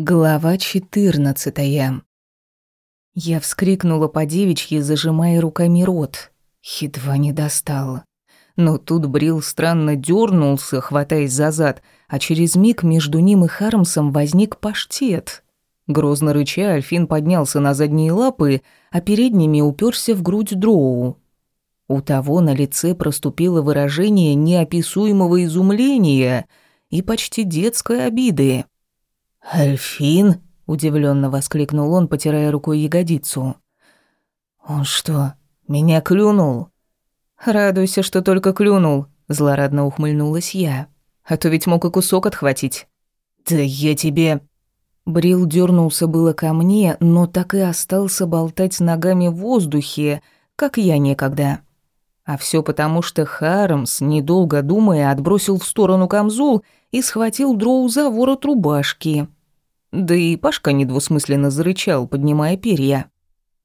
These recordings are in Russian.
Глава 14. Я вскрикнула по девичьи, зажимая руками рот. Едва не достала. Но тут Брил странно дернулся, хватаясь за зад, а через миг между ним и Хармсом возник паштет. Грозно рыча, Альфин поднялся на задние лапы, а передними уперся в грудь Дроу. У того на лице проступило выражение неописуемого изумления и почти детской обиды. «Альфин?» — удивленно воскликнул он, потирая рукой ягодицу. «Он что, меня клюнул?» «Радуйся, что только клюнул», — злорадно ухмыльнулась я. «А то ведь мог и кусок отхватить». «Да я тебе...» Брил дернулся было ко мне, но так и остался болтать ногами в воздухе, как я некогда. А все потому, что Хармс, недолго думая, отбросил в сторону камзол и схватил Дроу за ворот рубашки. Да и Пашка недвусмысленно зарычал, поднимая перья.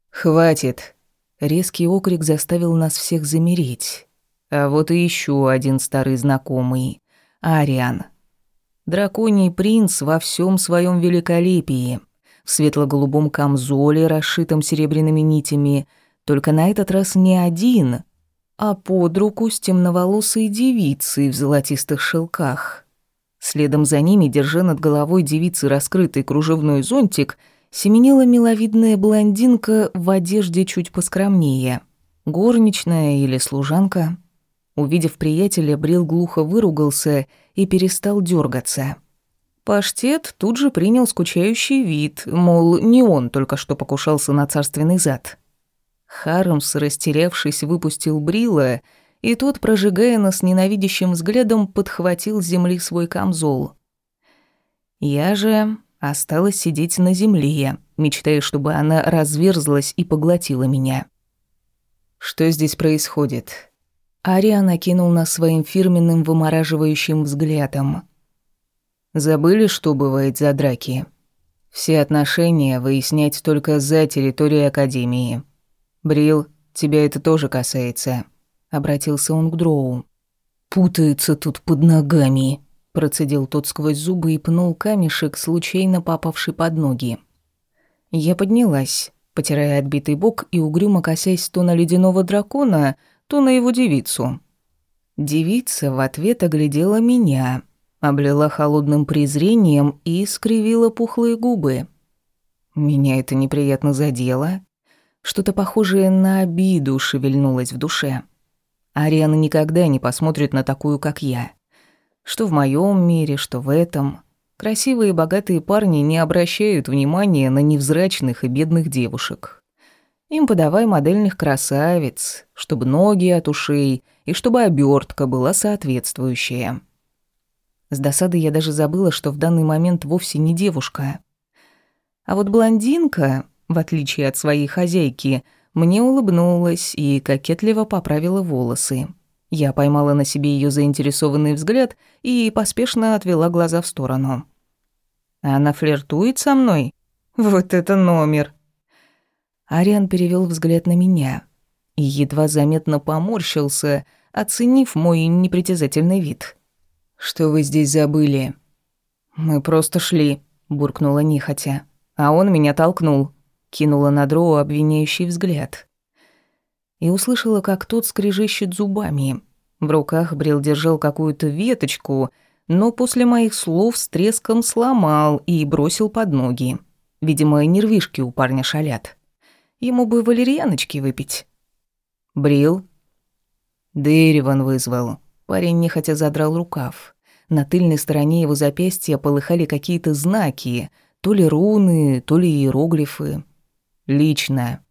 «Хватит!» Резкий окрик заставил нас всех замереть. А вот и еще один старый знакомый — Ариан. Драконий принц во всем своем великолепии. В светло-голубом камзоле, расшитом серебряными нитями, только на этот раз не один, а под руку с темноволосой девицей в золотистых шелках — Следом за ними, держа над головой девицы раскрытый кружевной зонтик, семенила миловидная блондинка в одежде чуть поскромнее. Горничная или служанка. Увидев приятеля, Брил глухо выругался и перестал дергаться. Паштет тут же принял скучающий вид, мол, не он только что покушался на царственный зад. Хармс, растерявшись, выпустил Брила — и тот, прожигая нас ненавидящим взглядом, подхватил с земли свой камзол. Я же осталась сидеть на земле, мечтая, чтобы она разверзлась и поглотила меня. Что здесь происходит? Ариан окинул нас своим фирменным вымораживающим взглядом. Забыли, что бывает за драки? Все отношения выяснять только за территорией Академии. Брил, тебя это тоже касается обратился он к Дроу. Путается тут под ногами, процедил тот сквозь зубы и пнул камешек, случайно попавший под ноги. Я поднялась, потирая отбитый бок и угрюмо косясь то на ледяного дракона, то на его девицу. Девица в ответ оглядела меня, облила холодным презрением и скривила пухлые губы. Меня это неприятно задело. Что-то похожее на обиду шевельнулось в душе. Ариана никогда не посмотрит на такую, как я. Что в моем мире, что в этом. Красивые и богатые парни не обращают внимания на невзрачных и бедных девушек. Им подавай модельных красавиц, чтобы ноги от ушей и чтобы обертка была соответствующая. С досады я даже забыла, что в данный момент вовсе не девушка. А вот блондинка, в отличие от своей хозяйки, мне улыбнулась и кокетливо поправила волосы. Я поймала на себе ее заинтересованный взгляд и поспешно отвела глаза в сторону. «Она флиртует со мной? Вот это номер!» Ариан перевел взгляд на меня и едва заметно поморщился, оценив мой непритязательный вид. «Что вы здесь забыли?» «Мы просто шли», — буркнула нехотя. «А он меня толкнул» кинула на Дроу обвиняющий взгляд. И услышала, как тот скрежещет зубами. В руках Брил держал какую-то веточку, но после моих слов с треском сломал и бросил под ноги. Видимо, нервишки у парня шалят. Ему бы валерьяночки выпить. Брил. Дереван вызвал. Парень нехотя задрал рукав. На тыльной стороне его запястья полыхали какие-то знаки, то ли руны, то ли иероглифы. Лично.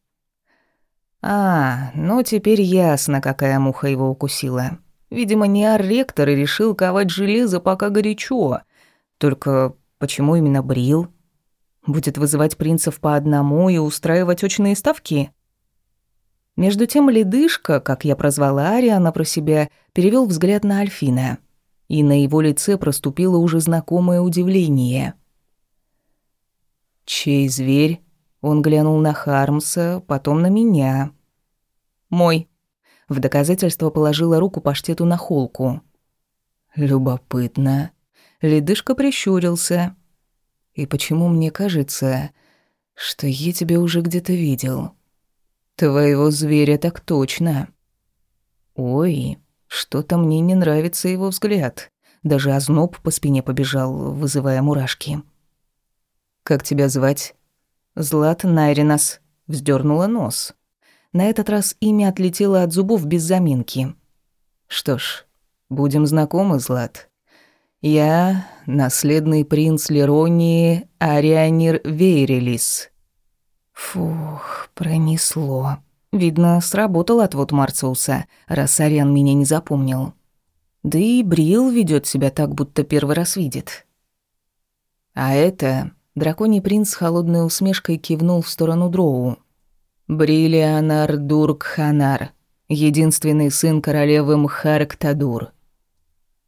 А, ну теперь ясно, какая муха его укусила. Видимо, не ректор и решил ковать железо пока горячо. Только почему именно Брил? Будет вызывать принцев по одному и устраивать очные ставки? Между тем ледышка, как я прозвала Ариана про себя, перевел взгляд на Альфина. И на его лице проступило уже знакомое удивление. «Чей зверь?» Он глянул на Хармса, потом на меня. «Мой». В доказательство положила руку паштету на холку. «Любопытно». Ледышка прищурился. И почему мне кажется, что я тебя уже где-то видел? Твоего зверя так точно. Ой, что-то мне не нравится его взгляд. Даже озноб по спине побежал, вызывая мурашки. «Как тебя звать?» «Злат Найринас», — вздернула нос. На этот раз имя отлетело от зубов без заминки. «Что ж, будем знакомы, Злат. Я наследный принц Леронии Арианир Вейрелис». Фух, пронесло. Видно, сработал отвод Марциуса, раз Ариан меня не запомнил. Да и Брил ведет себя так, будто первый раз видит. А это... Драконий принц с холодной усмешкой кивнул в сторону Дроу. Брилианар Дурк-Ханар, единственный сын королевы Мхарктадур.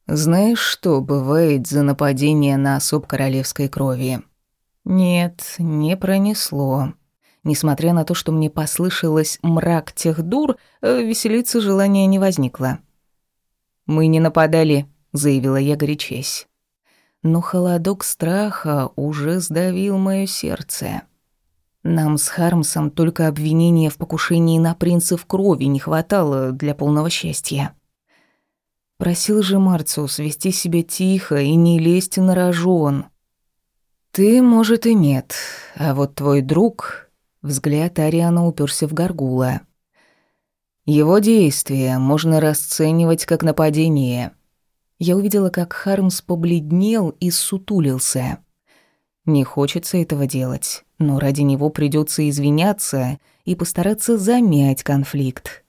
Знаешь, что бывает за нападение на особ королевской крови? Нет, не пронесло. Несмотря на то, что мне послышалось мрак тех дур, э, веселиться желания не возникло. «Мы не нападали», — заявила я горячась. Но холодок страха уже сдавил моё сердце. Нам с Хармсом только обвинения в покушении на принцев крови не хватало для полного счастья. Просил же Марциус вести себя тихо и не лезть на рожон. Ты, может, и нет, а вот твой друг Взгляд Ариана уперся в Гаргула. Его действия можно расценивать как нападение. Я увидела, как Хармс побледнел и сутулился. Не хочется этого делать, но ради него придется извиняться и постараться замять конфликт.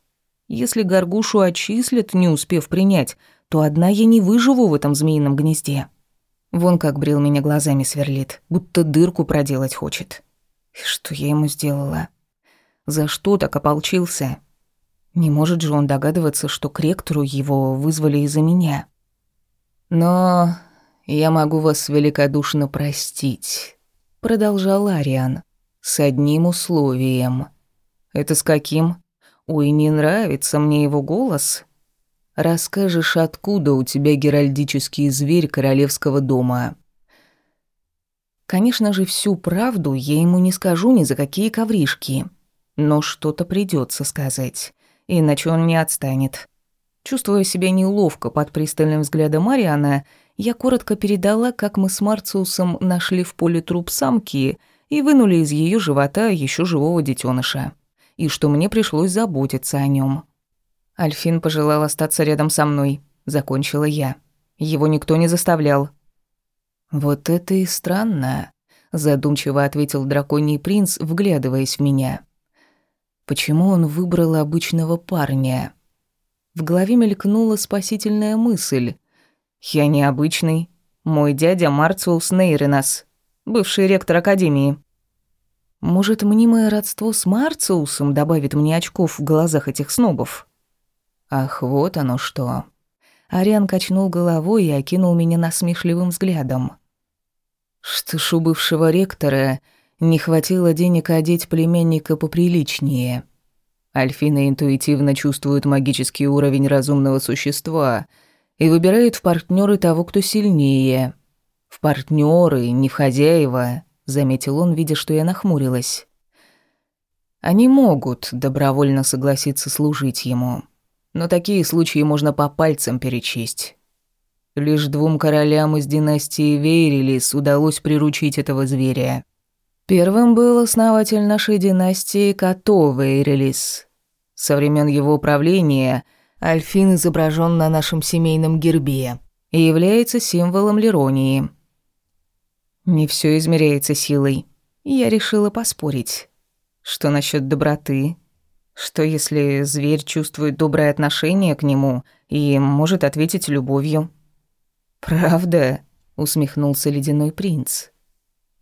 Если Гаргушу отчислят, не успев принять, то одна я не выживу в этом змеином гнезде. Вон как брил меня глазами сверлит, будто дырку проделать хочет. Что я ему сделала? За что так ополчился? Не может же он догадываться, что к ректору его вызвали из-за меня. Но я могу вас великодушно простить, продолжал Ариан, с одним условием. Это с каким? Ой, не нравится мне его голос. Расскажешь, откуда у тебя геральдический зверь королевского дома? Конечно же, всю правду я ему не скажу ни за какие ковришки. Но что-то придется сказать, иначе он не отстанет. Чувствуя себя неловко под пристальным взглядом Мариана, я коротко передала, как мы с Марциусом нашли в поле труп самки и вынули из ее живота еще живого детеныша, и что мне пришлось заботиться о нем. Альфин пожелал остаться рядом со мной, закончила я. Его никто не заставлял. «Вот это и странно», — задумчиво ответил драконий принц, вглядываясь в меня. «Почему он выбрал обычного парня?» В голове мелькнула спасительная мысль. «Я необычный. Мой дядя Марциус Нейренас, бывший ректор Академии». Может, мнимое родство с Марциусом добавит мне очков в глазах этих снобов? Ах, вот оно что. Ариан качнул головой и окинул меня насмешливым взглядом. Что ж у бывшего ректора не хватило денег одеть племянника поприличнее. Альфина интуитивно чувствует магический уровень разумного существа и выбирает в партнеры того, кто сильнее. В партнеры, не в хозяева, заметил он, видя, что я нахмурилась. Они могут добровольно согласиться служить ему. Но такие случаи можно по пальцам перечесть. Лишь двум королям из династии Вейрилис удалось приручить этого зверя. Первым был основатель нашей династии Като Вейрилис. Со времен его правления Альфин изображен на нашем семейном гербе и является символом Леронии. Не все измеряется силой. Я решила поспорить. Что насчет доброты? Что если зверь чувствует доброе отношение к нему и может ответить любовью? «Правда?» — усмехнулся ледяной принц.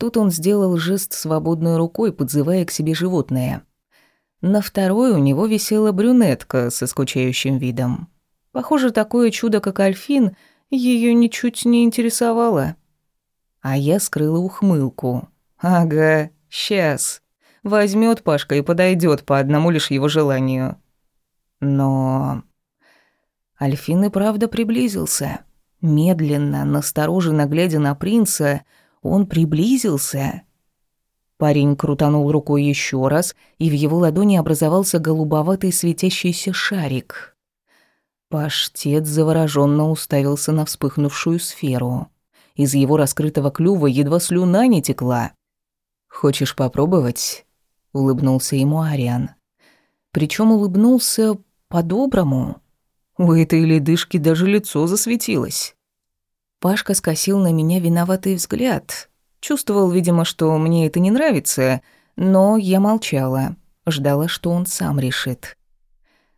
Тут он сделал жест свободной рукой, подзывая к себе животное. На второй у него висела брюнетка со скучающим видом. Похоже, такое чудо, как Альфин, ее ничуть не интересовало. А я скрыла ухмылку. «Ага, сейчас. Возьмет Пашка и подойдет по одному лишь его желанию. Но... Альфин и правда приблизился. Медленно, настороженно глядя на принца, Он приблизился. Парень крутанул рукой еще раз, и в его ладони образовался голубоватый светящийся шарик. Паштет завороженно уставился на вспыхнувшую сферу. Из его раскрытого клюва едва слюна не текла. «Хочешь попробовать?» — улыбнулся ему Ариан. Причем улыбнулся по-доброму. У этой ледышки даже лицо засветилось. Пашка скосил на меня виноватый взгляд, Чувствовал, видимо, что мне это не нравится, но я молчала, ждала, что он сам решит.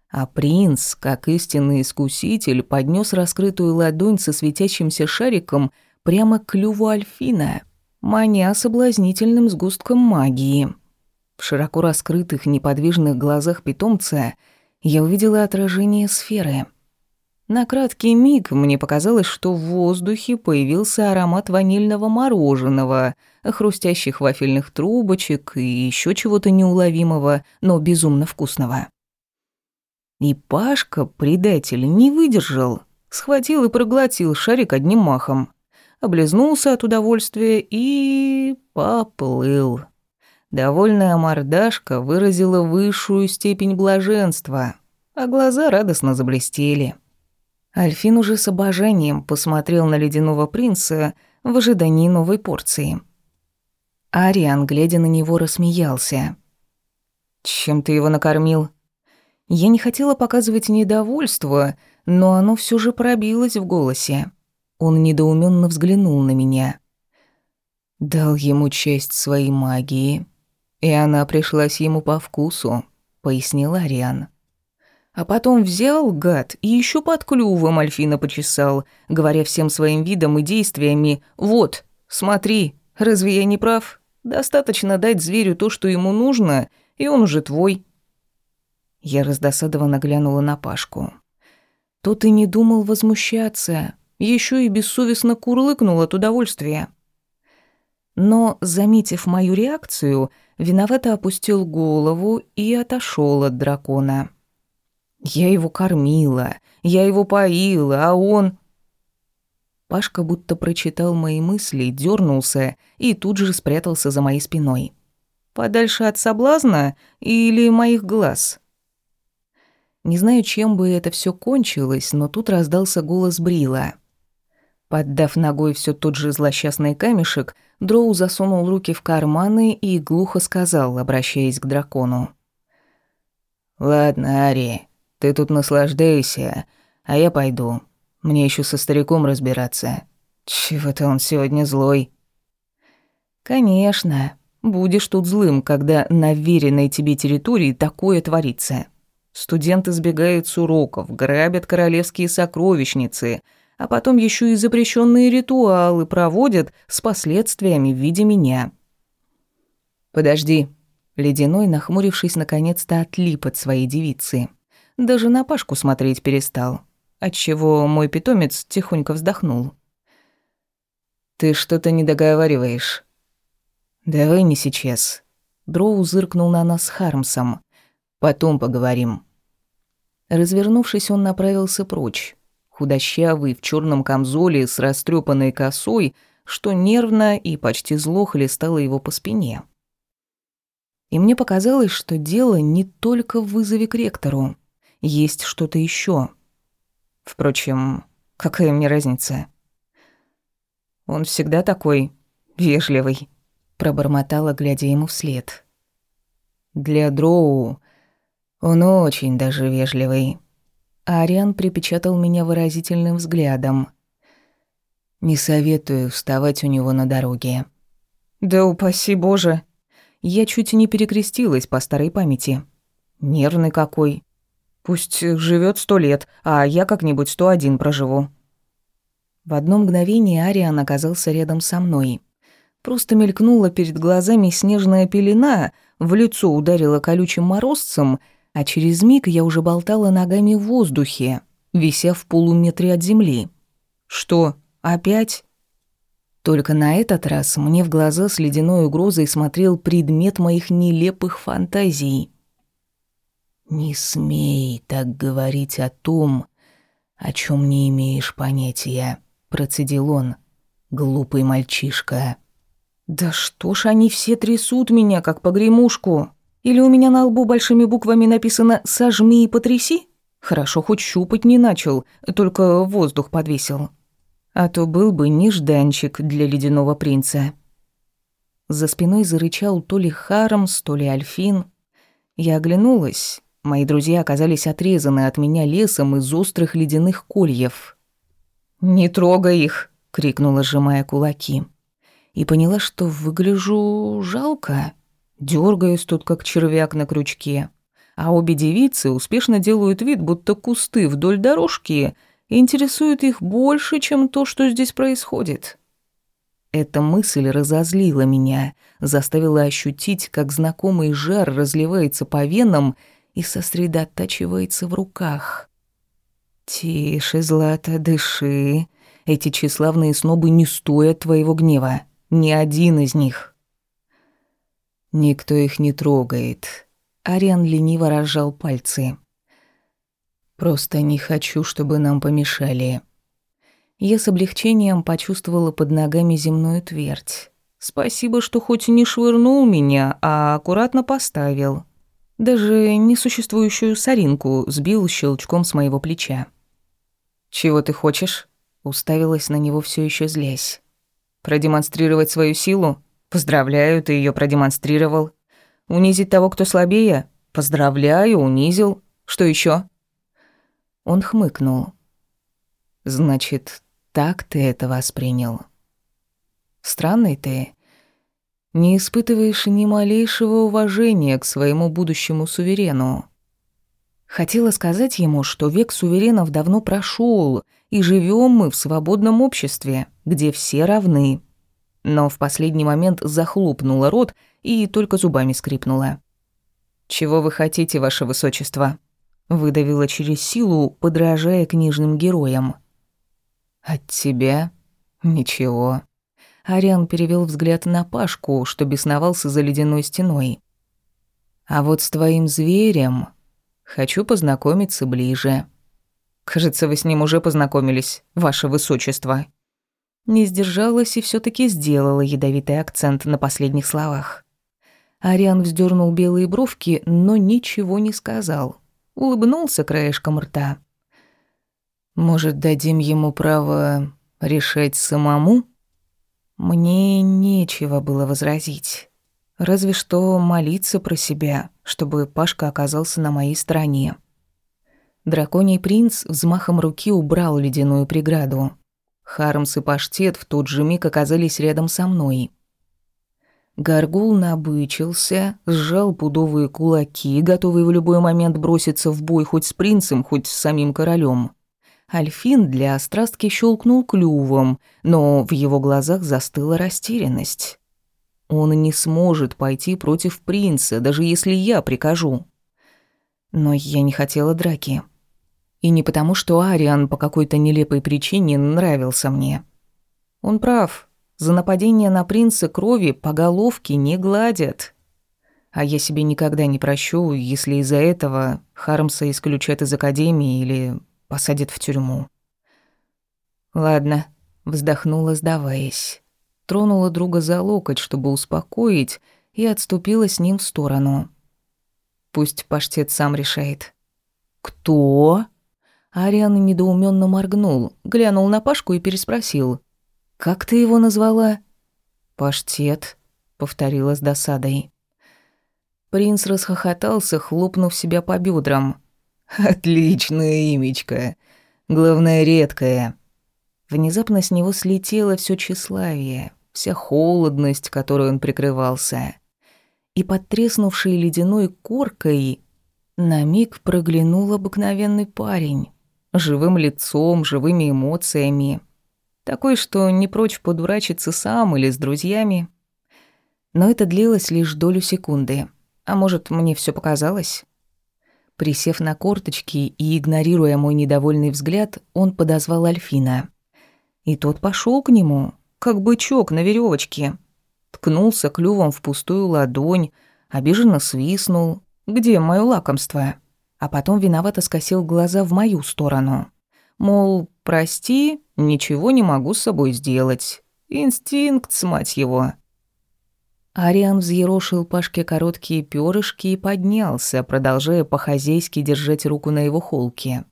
А принц, как истинный искуситель, поднес раскрытую ладонь со светящимся шариком прямо к клюву Альфина, маня соблазнительным сгустком магии. В широко раскрытых неподвижных глазах питомца я увидела отражение сферы — на краткий миг мне показалось, что в воздухе появился аромат ванильного мороженого, хрустящих вафельных трубочек и еще чего-то неуловимого, но безумно вкусного. И Пашка, предатель, не выдержал, схватил и проглотил шарик одним махом, облизнулся от удовольствия и поплыл. Довольная мордашка выразила высшую степень блаженства, а глаза радостно заблестели. Альфин уже с обожанием посмотрел на ледяного принца в ожидании новой порции. Ариан, глядя на него, рассмеялся. «Чем ты его накормил?» Я не хотела показывать недовольство, но оно все же пробилось в голосе. Он недоуменно взглянул на меня. «Дал ему часть своей магии, и она пришлась ему по вкусу», — пояснил Ариан. А потом взял, гад, и еще под клювом Альфина почесал, говоря всем своим видом и действиями «Вот, смотри, разве я не прав? Достаточно дать зверю то, что ему нужно, и он уже твой». Я раздосадованно глянула на Пашку. Тот и не думал возмущаться, еще и бессовестно курлыкнул от удовольствия. Но, заметив мою реакцию, виновато опустил голову и отошел от дракона. Я его кормила, я его поила, а он... Пашка будто прочитал мои мысли, дернулся и тут же спрятался за моей спиной. Подальше от соблазна или моих глаз? Не знаю, чем бы это все кончилось, но тут раздался голос Брила. Поддав ногой все тот же злосчастный камешек, Дроу засунул руки в карманы и глухо сказал, обращаясь к дракону. «Ладно, Ари, ты тут наслаждайся, а я пойду. Мне еще со стариком разбираться. Чего-то он сегодня злой. Конечно, будешь тут злым, когда на веренной тебе территории такое творится. Студенты сбегают с уроков, грабят королевские сокровищницы, а потом еще и запрещенные ритуалы проводят с последствиями в виде меня. Подожди. Ледяной, нахмурившись, наконец-то отлип от своей девицы. Даже на Пашку смотреть перестал, отчего мой питомец тихонько вздохнул. «Ты что-то не договариваешь. «Давай не сейчас». Дроу зыркнул на нас с Хармсом. «Потом поговорим». Развернувшись, он направился прочь. Худощавый, в черном камзоле с растрепанной косой, что нервно и почти зло хлестало его по спине. И мне показалось, что дело не только в вызове к ректору есть что-то еще. Впрочем, какая мне разница? Он всегда такой вежливый, пробормотала, глядя ему вслед. Для Дроу он очень даже вежливый. Ариан припечатал меня выразительным взглядом. Не советую вставать у него на дороге. Да упаси боже. Я чуть не перекрестилась по старой памяти. Нервный какой. Пусть живет сто лет, а я как-нибудь сто один проживу». В одно мгновение Ариан оказался рядом со мной. Просто мелькнула перед глазами снежная пелена, в лицо ударила колючим морозцем, а через миг я уже болтала ногами в воздухе, вися в полуметре от земли. «Что, опять?» Только на этот раз мне в глаза с ледяной угрозой смотрел предмет моих нелепых фантазий — «Не смей так говорить о том, о чем не имеешь понятия», — процедил он. «Глупый мальчишка». Да что ж они все трясут меня, как погремушку? Или у меня на лбу большими буквами написано «сожми и потряси»? Хорошо, хоть щупать не начал, только воздух подвесил. А то был бы нежданчик для ледяного принца. За спиной зарычал то ли Хармс, то ли Альфин. Я оглянулась. Мои друзья оказались отрезаны от меня лесом из острых ледяных кольев. «Не трогай их!» — крикнула, сжимая кулаки. И поняла, что выгляжу жалко. Дёргаюсь тут, как червяк на крючке. А обе девицы успешно делают вид, будто кусты вдоль дорожки интересуют их больше, чем то, что здесь происходит. Эта мысль разозлила меня, заставила ощутить, как знакомый жар разливается по венам и сосредотачивается в руках. «Тише, Злата, дыши. Эти тщеславные снобы не стоят твоего гнева. Ни один из них». Никто их не трогает. Ариан лениво разжал пальцы. «Просто не хочу, чтобы нам помешали». Я с облегчением почувствовала под ногами земную твердь. Спасибо, что хоть не швырнул меня, а аккуратно поставил. Даже несуществующую соринку сбил щелчком с моего плеча. «Чего ты хочешь?» Уставилась на него все еще злясь. «Продемонстрировать свою силу? Поздравляю, ты ее продемонстрировал. Унизить того, кто слабее? Поздравляю, унизил. Что еще? Он хмыкнул. «Значит, так ты это воспринял. Странный ты. Не испытываешь ни малейшего уважения к своему будущему суверену. Хотела сказать ему, что век суверенов давно прошел, и живем мы в свободном обществе, где все равны. Но в последний момент захлопнула рот и только зубами скрипнула. «Чего вы хотите, ваше высочество?» Выдавила через силу, подражая книжным героям. «От тебя? Ничего». Ариан перевел взгляд на Пашку, что бесновался за ледяной стеной. «А вот с твоим зверем хочу познакомиться ближе. Кажется, вы с ним уже познакомились, ваше высочество». Не сдержалась и все таки сделала ядовитый акцент на последних словах. Ариан вздернул белые бровки, но ничего не сказал. Улыбнулся краешком рта. Может, дадим ему право решать самому? Мне нечего было возразить. Разве что молиться про себя, чтобы Пашка оказался на моей стороне. Драконий принц взмахом руки убрал ледяную преграду. Хармс и Паштет в тот же миг оказались рядом со мной. Гаргул набычился, сжал пудовые кулаки, готовый в любой момент броситься в бой хоть с принцем, хоть с самим королем. Альфин для острастки щелкнул клювом, но в его глазах застыла растерянность. Он не сможет пойти против принца, даже если я прикажу. Но я не хотела драки. И не потому, что Ариан по какой-то нелепой причине нравился мне. Он прав. За нападение на принца крови по головке не гладят. А я себе никогда не прощу, если из-за этого Хармса исключат из академии или посадят в тюрьму. Ладно, вздохнула, сдаваясь. Тронула друга за локоть, чтобы успокоить, и отступила с ним в сторону. Пусть паштет сам решает. «Кто?» Ариан недоуменно моргнул, глянул на Пашку и переспросил. «Как ты его назвала?» «Паштет», — повторила с досадой. Принц расхохотался, хлопнув себя по бедрам. «Отличное имечко. Главное, редкое». Внезапно с него слетело все тщеславие, вся холодность, которой он прикрывался. И под треснувшей ледяной коркой на миг проглянул обыкновенный парень. Живым лицом, живыми эмоциями. Такой, что не прочь подурачиться сам или с друзьями. Но это длилось лишь долю секунды. А может, мне все показалось? Присев на корточки и игнорируя мой недовольный взгляд, он подозвал Альфина. И тот пошел к нему, как бычок на веревочке. Ткнулся клювом в пустую ладонь, обиженно свистнул. «Где мое лакомство?» А потом виновато скосил глаза в мою сторону. Мол, прости, ничего не могу с собой сделать. Инстинкт, мать его. Ариан взъерошил Пашке короткие перышки и поднялся, продолжая по-хозяйски держать руку на его холке.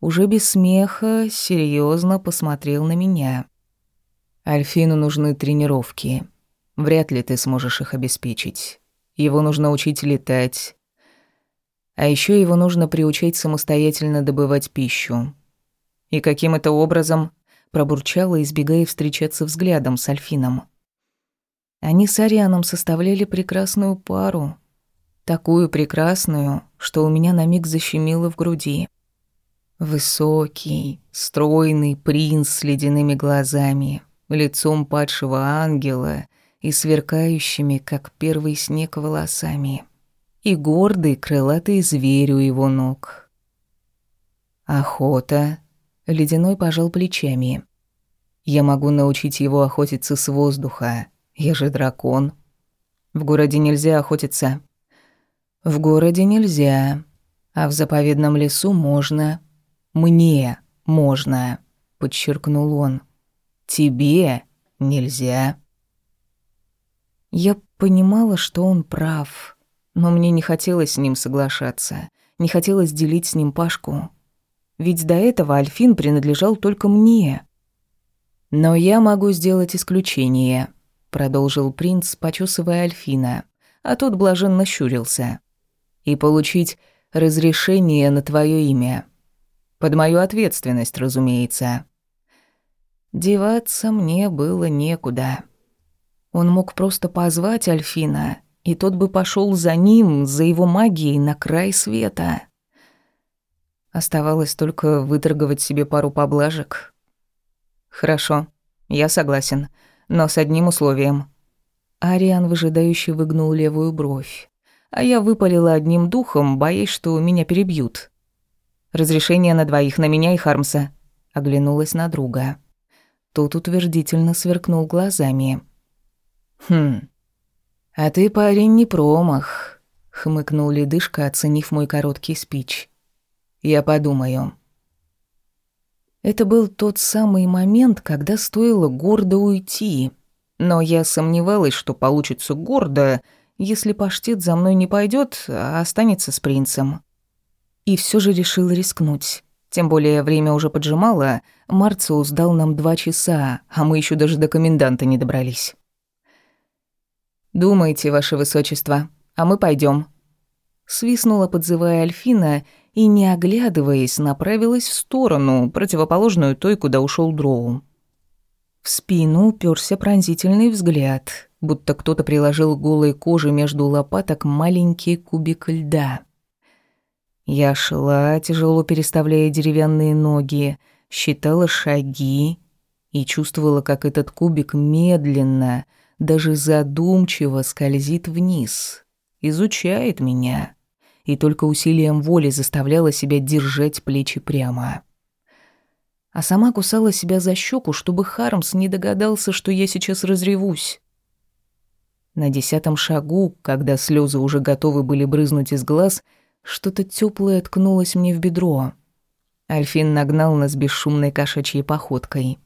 Уже без смеха серьезно посмотрел на меня. «Альфину нужны тренировки. Вряд ли ты сможешь их обеспечить. Его нужно учить летать. А еще его нужно приучать самостоятельно добывать пищу. И каким это образом?» пробурчала, избегая встречаться взглядом с Альфином. Они с Арианом составляли прекрасную пару. Такую прекрасную, что у меня на миг защемило в груди. Высокий, стройный принц с ледяными глазами, лицом падшего ангела и сверкающими, как первый снег, волосами. И гордый крылатый зверь у его ног. Охота. Ледяной пожал плечами. Я могу научить его охотиться с воздуха, я же дракон. В городе нельзя охотиться. В городе нельзя, а в заповедном лесу можно. Мне можно, подчеркнул он. Тебе нельзя. Я понимала, что он прав, но мне не хотелось с ним соглашаться, не хотелось делить с ним Пашку. Ведь до этого Альфин принадлежал только мне. Но я могу сделать исключение продолжил принц, почесывая Альфина, а тот блаженно щурился. И получить разрешение на твое имя. Под мою ответственность, разумеется. Деваться мне было некуда. Он мог просто позвать Альфина, и тот бы пошел за ним, за его магией на край света. Оставалось только выторговать себе пару поблажек. Хорошо, я согласен но с одним условием». Ариан выжидающе выгнул левую бровь, а я выпалила одним духом, боясь, что меня перебьют. «Разрешение на двоих, на меня и Хармса», — оглянулась на друга. Тот утвердительно сверкнул глазами. «Хм, а ты, парень, не промах», — хмыкнул ледышка, оценив мой короткий спич. «Я подумаю». Это был тот самый момент, когда стоило гордо уйти. Но я сомневалась, что получится гордо, если паштет за мной не пойдет, а останется с принцем. И все же решил рискнуть. Тем более время уже поджимало, Марциус дал нам два часа, а мы еще даже до коменданта не добрались. «Думайте, ваше высочество, а мы пойдем. Свистнула, подзывая Альфина, и, не оглядываясь, направилась в сторону, противоположную той, куда ушел Дроу. В спину уперся пронзительный взгляд, будто кто-то приложил голой коже между лопаток маленький кубик льда. Я шла, тяжело переставляя деревянные ноги, считала шаги и чувствовала, как этот кубик медленно, даже задумчиво скользит вниз, изучает меня и только усилием воли заставляла себя держать плечи прямо. А сама кусала себя за щеку, чтобы Хармс не догадался, что я сейчас разревусь. На десятом шагу, когда слезы уже готовы были брызнуть из глаз, что-то теплое ткнулось мне в бедро. Альфин нагнал нас бесшумной кошачьей походкой.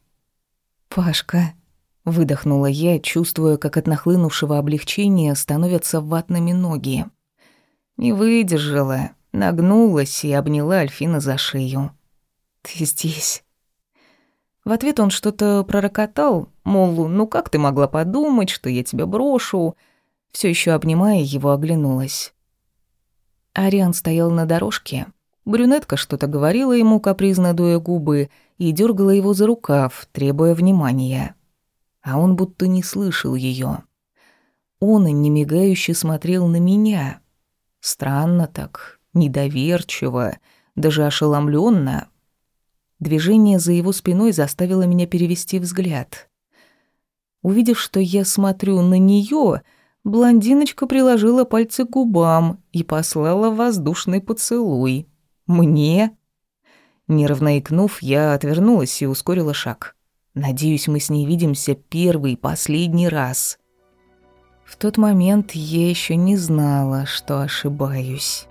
«Пашка», — выдохнула я, чувствуя, как от нахлынувшего облегчения становятся ватными ноги. Не выдержала, нагнулась и обняла Альфина за шею. «Ты здесь?» В ответ он что-то пророкотал, мол, ну как ты могла подумать, что я тебя брошу? Все еще обнимая его, оглянулась. Ариан стоял на дорожке. Брюнетка что-то говорила ему, капризно дуя губы, и дергала его за рукав, требуя внимания. А он будто не слышал ее. Он, немигающе смотрел на меня — Странно так, недоверчиво, даже ошеломленно. Движение за его спиной заставило меня перевести взгляд. Увидев, что я смотрю на нее, блондиночка приложила пальцы к губам и послала воздушный поцелуй. Мне? Нервно икнув, я отвернулась и ускорила шаг. Надеюсь, мы с ней видимся первый и последний раз. В тот момент я еще не знала, что ошибаюсь.